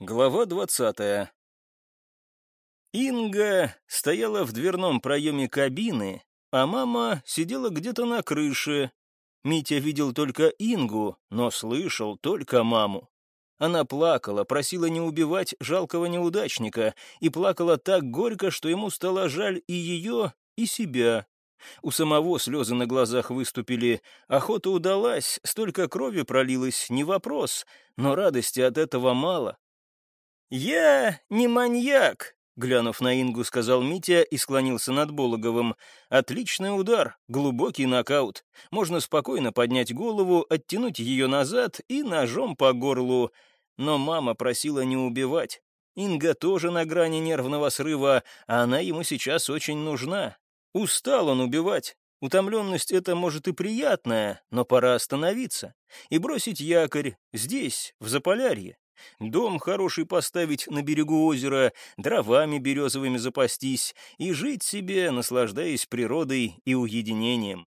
Глава двадцатая. Инга стояла в дверном проеме кабины, а мама сидела где-то на крыше. Митя видел только Ингу, но слышал только маму. Она плакала, просила не убивать жалкого неудачника, и плакала так горько, что ему стало жаль и ее, и себя. У самого слезы на глазах выступили. Охота удалась, столько крови пролилось, не вопрос, но радости от этого мало. «Я не маньяк», — глянув на Ингу, сказал Митя и склонился над Бологовым. «Отличный удар, глубокий нокаут. Можно спокойно поднять голову, оттянуть ее назад и ножом по горлу. Но мама просила не убивать. Инга тоже на грани нервного срыва, а она ему сейчас очень нужна. Устал он убивать. Утомленность — это, может, и приятная, но пора остановиться и бросить якорь здесь, в Заполярье. Дом хороший поставить на берегу озера, дровами березовыми запастись и жить себе, наслаждаясь природой и уединением.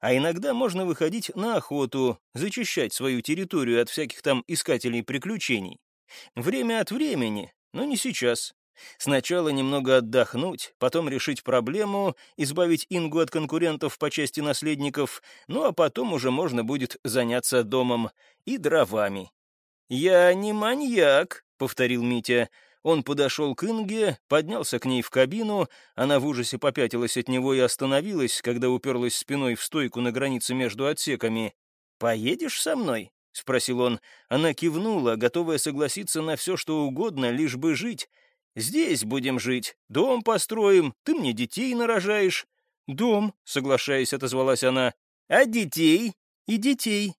А иногда можно выходить на охоту, зачищать свою территорию от всяких там искателей приключений. Время от времени, но не сейчас. Сначала немного отдохнуть, потом решить проблему, избавить Ингу от конкурентов по части наследников, ну а потом уже можно будет заняться домом и дровами. «Я не маньяк», — повторил Митя. Он подошел к Инге, поднялся к ней в кабину, она в ужасе попятилась от него и остановилась, когда уперлась спиной в стойку на границе между отсеками. «Поедешь со мной?» — спросил он. Она кивнула, готовая согласиться на все, что угодно, лишь бы жить. «Здесь будем жить, дом построим, ты мне детей нарожаешь». «Дом», — соглашаясь, отозвалась она. «А детей?» «И детей».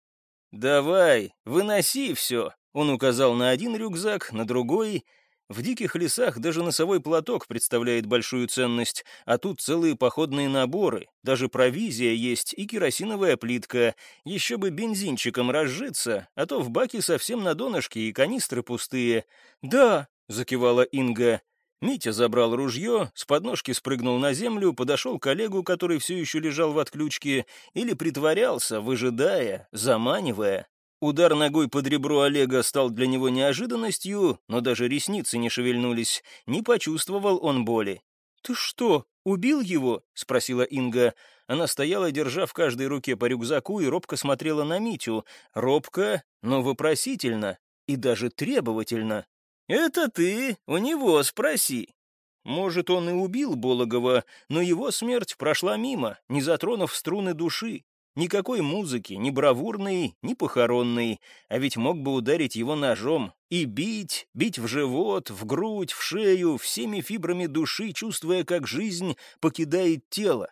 «Давай, выноси все», он указал на один рюкзак, на другой. В диких лесах даже носовой платок представляет большую ценность, а тут целые походные наборы, даже провизия есть и керосиновая плитка. Еще бы бензинчиком разжиться, а то в баке совсем на донышке и канистры пустые. «Да», — закивала Инга. Митя забрал ружье, с подножки спрыгнул на землю, подошел к Олегу, который все еще лежал в отключке, или притворялся, выжидая, заманивая. Удар ногой под ребро Олега стал для него неожиданностью, но даже ресницы не шевельнулись, не почувствовал он боли. «Ты что, убил его?» — спросила Инга. Она стояла, держа в каждой руке по рюкзаку, и робко смотрела на Митю. Робко, но вопросительно и даже требовательно. «Это ты у него спроси». Может, он и убил Бологова, но его смерть прошла мимо, не затронув струны души. Никакой музыки, ни бравурной, ни похоронной, а ведь мог бы ударить его ножом и бить, бить в живот, в грудь, в шею, всеми фибрами души, чувствуя, как жизнь покидает тело.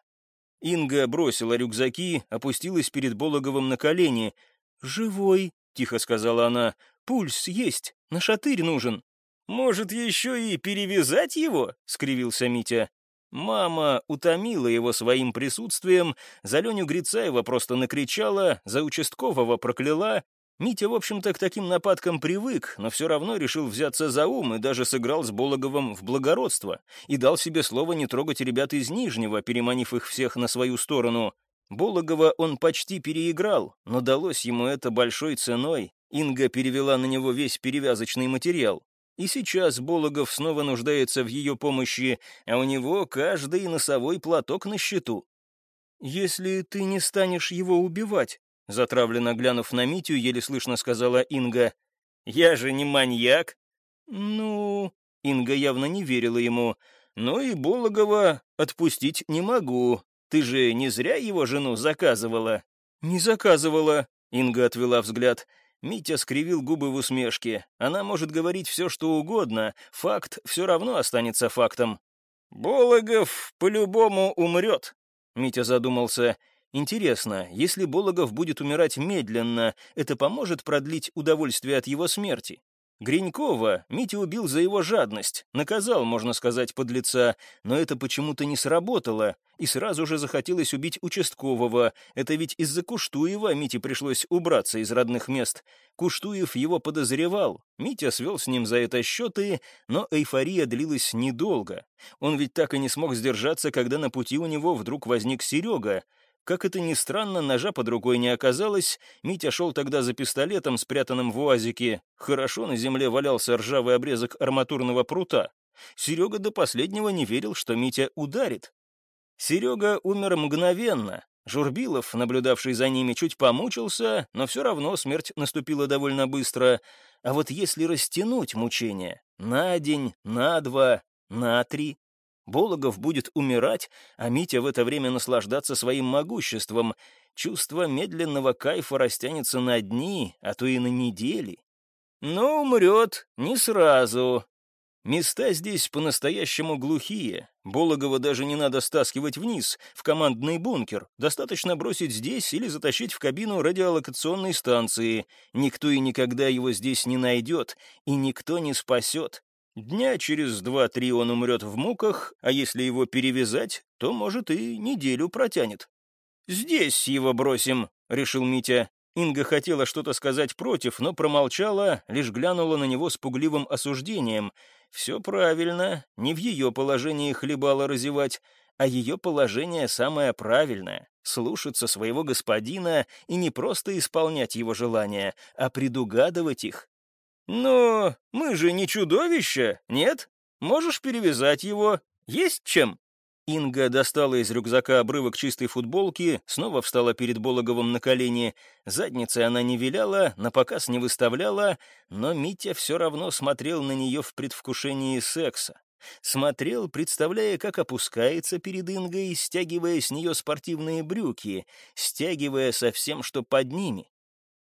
Инга бросила рюкзаки, опустилась перед Бологовым на колени. «Живой», — тихо сказала она, — «пульс есть, на шатырь нужен». «Может, еще и перевязать его?» — скривился Митя. Мама утомила его своим присутствием, за Леню Грицаева просто накричала, за участкового прокляла. Митя, в общем-то, к таким нападкам привык, но все равно решил взяться за ум и даже сыграл с Бологовым в благородство и дал себе слово не трогать ребят из Нижнего, переманив их всех на свою сторону. Бологова он почти переиграл, но далось ему это большой ценой. Инга перевела на него весь перевязочный материал. И сейчас Бологов снова нуждается в ее помощи, а у него каждый носовой платок на счету. «Если ты не станешь его убивать», — затравленно глянув на Митю, еле слышно сказала Инга. «Я же не маньяк». «Ну...» — Инга явно не верила ему. «Ну и Бологова отпустить не могу. Ты же не зря его жену заказывала?» «Не заказывала», — Инга отвела взгляд. Митя скривил губы в усмешке. Она может говорить все, что угодно, факт все равно останется фактом. «Бологов по-любому умрет», — Митя задумался. «Интересно, если Бологов будет умирать медленно, это поможет продлить удовольствие от его смерти? Гринькова Митя убил за его жадность, наказал, можно сказать, подлеца, но это почему-то не сработало, и сразу же захотелось убить участкового. Это ведь из-за Куштуева Мите пришлось убраться из родных мест. Куштуев его подозревал, Митя свел с ним за это счеты, но эйфория длилась недолго. Он ведь так и не смог сдержаться, когда на пути у него вдруг возник Серега. Как это ни странно, ножа под рукой не оказалось. Митя шел тогда за пистолетом, спрятанным в уазике. Хорошо на земле валялся ржавый обрезок арматурного прута. Серега до последнего не верил, что Митя ударит. Серега умер мгновенно. Журбилов, наблюдавший за ними, чуть помучился, но все равно смерть наступила довольно быстро. А вот если растянуть мучение на день, на два, на три, Бологов будет умирать, а Митя в это время наслаждаться своим могуществом. Чувство медленного кайфа растянется на дни, а то и на недели. Но умрет не сразу. Места здесь по-настоящему глухие. Бологова даже не надо стаскивать вниз, в командный бункер. Достаточно бросить здесь или затащить в кабину радиолокационной станции. Никто и никогда его здесь не найдет, и никто не спасет. Дня через два-три он умрет в муках, а если его перевязать, то, может, и неделю протянет. «Здесь его бросим», — решил Митя. Инга хотела что-то сказать против, но промолчала, лишь глянула на него с пугливым осуждением. Все правильно, не в ее положении хлебало разевать, а ее положение самое правильное — слушаться своего господина и не просто исполнять его желания, а предугадывать их, «Но мы же не чудовища, нет? Можешь перевязать его? Есть чем?» Инга достала из рюкзака обрывок чистой футболки, снова встала перед Бологовым на колени. Задницей она не виляла, на показ не выставляла, но Митя все равно смотрел на нее в предвкушении секса. Смотрел, представляя, как опускается перед Ингой, стягивая с нее спортивные брюки, стягивая со всем, что под ними.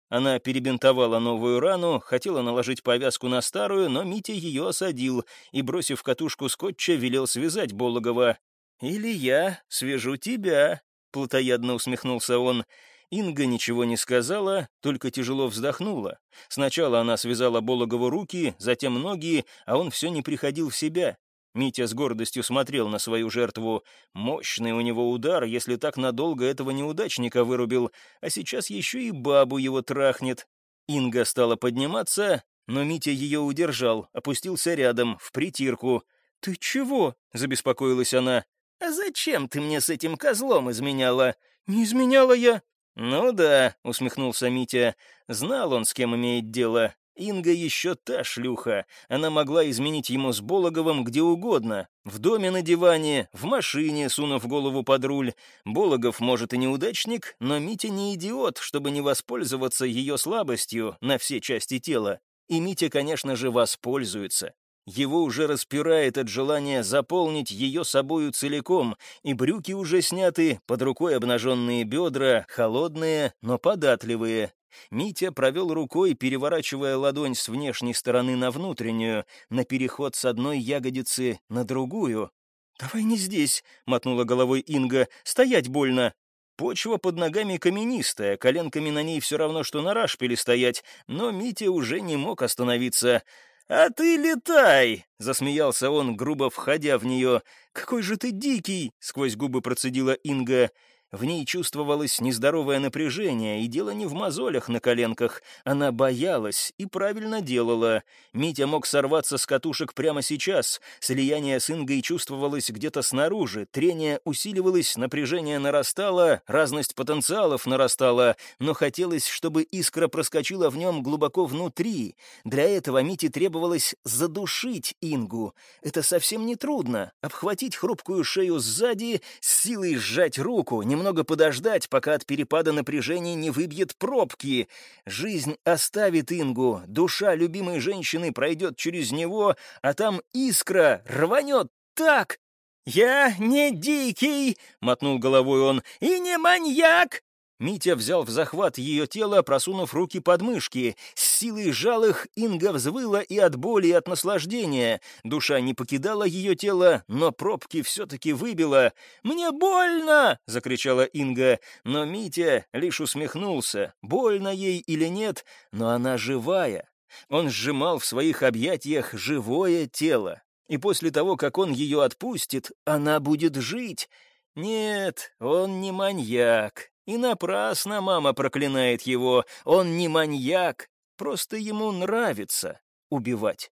Она перебинтовала новую рану, хотела наложить повязку на старую, но Митя ее осадил и, бросив катушку скотча, велел связать Бологова. «Или я свяжу тебя», — плотоядно усмехнулся он. Инга ничего не сказала, только тяжело вздохнула. Сначала она связала Бологову руки, затем ноги, а он все не приходил в себя. Митя с гордостью смотрел на свою жертву. Мощный у него удар, если так надолго этого неудачника вырубил, а сейчас еще и бабу его трахнет. Инга стала подниматься, но Митя ее удержал, опустился рядом, в притирку. «Ты чего?» — забеспокоилась она. «А зачем ты мне с этим козлом изменяла?» «Не изменяла я». «Ну да», — усмехнулся Митя. Знал он, с кем имеет дело. Инга еще та шлюха. Она могла изменить ему с Бологовым где угодно. В доме на диване, в машине, сунув голову под руль. Бологов, может, и неудачник, но Митя не идиот, чтобы не воспользоваться ее слабостью на все части тела. И Митя, конечно же, воспользуется. Его уже распирает от желания заполнить ее собою целиком, и брюки уже сняты, под рукой обнаженные бедра, холодные, но податливые, Митя провел рукой, переворачивая ладонь с внешней стороны на внутреннюю, на переход с одной ягодицы на другую. «Давай не здесь», — мотнула головой Инга, — «стоять больно». Почва под ногами каменистая, коленками на ней все равно, что на рашпиле стоять, но Митя уже не мог остановиться. «А ты летай!» — засмеялся он, грубо входя в нее. «Какой же ты дикий!» — сквозь губы процедила Инга. В ней чувствовалось нездоровое напряжение, и дело не в мозолях на коленках. Она боялась и правильно делала. Митя мог сорваться с катушек прямо сейчас. Слияние с Ингой чувствовалось где-то снаружи. Трение усиливалось, напряжение нарастало, разность потенциалов нарастала, но хотелось, чтобы искра проскочила в нем глубоко внутри. Для этого Мите требовалось задушить Ингу. Это совсем не трудно. Обхватить хрупкую шею сзади, с силой сжать руку, не немного подождать, пока от перепада напряжения не выбьет пробки. Жизнь оставит Ингу, душа любимой женщины пройдет через него, а там искра рванет так. «Я не дикий!» — мотнул головой он. «И не маньяк! Митя взял в захват ее тело, просунув руки под мышки. С силой жал их, Инга взвыла и от боли, и от наслаждения. Душа не покидала ее тело, но пробки все-таки выбила. «Мне больно!» — закричала Инга. Но Митя лишь усмехнулся. Больно ей или нет, но она живая. Он сжимал в своих объятиях живое тело. И после того, как он ее отпустит, она будет жить. Нет, он не маньяк, и напрасно мама проклинает его. Он не маньяк, просто ему нравится убивать.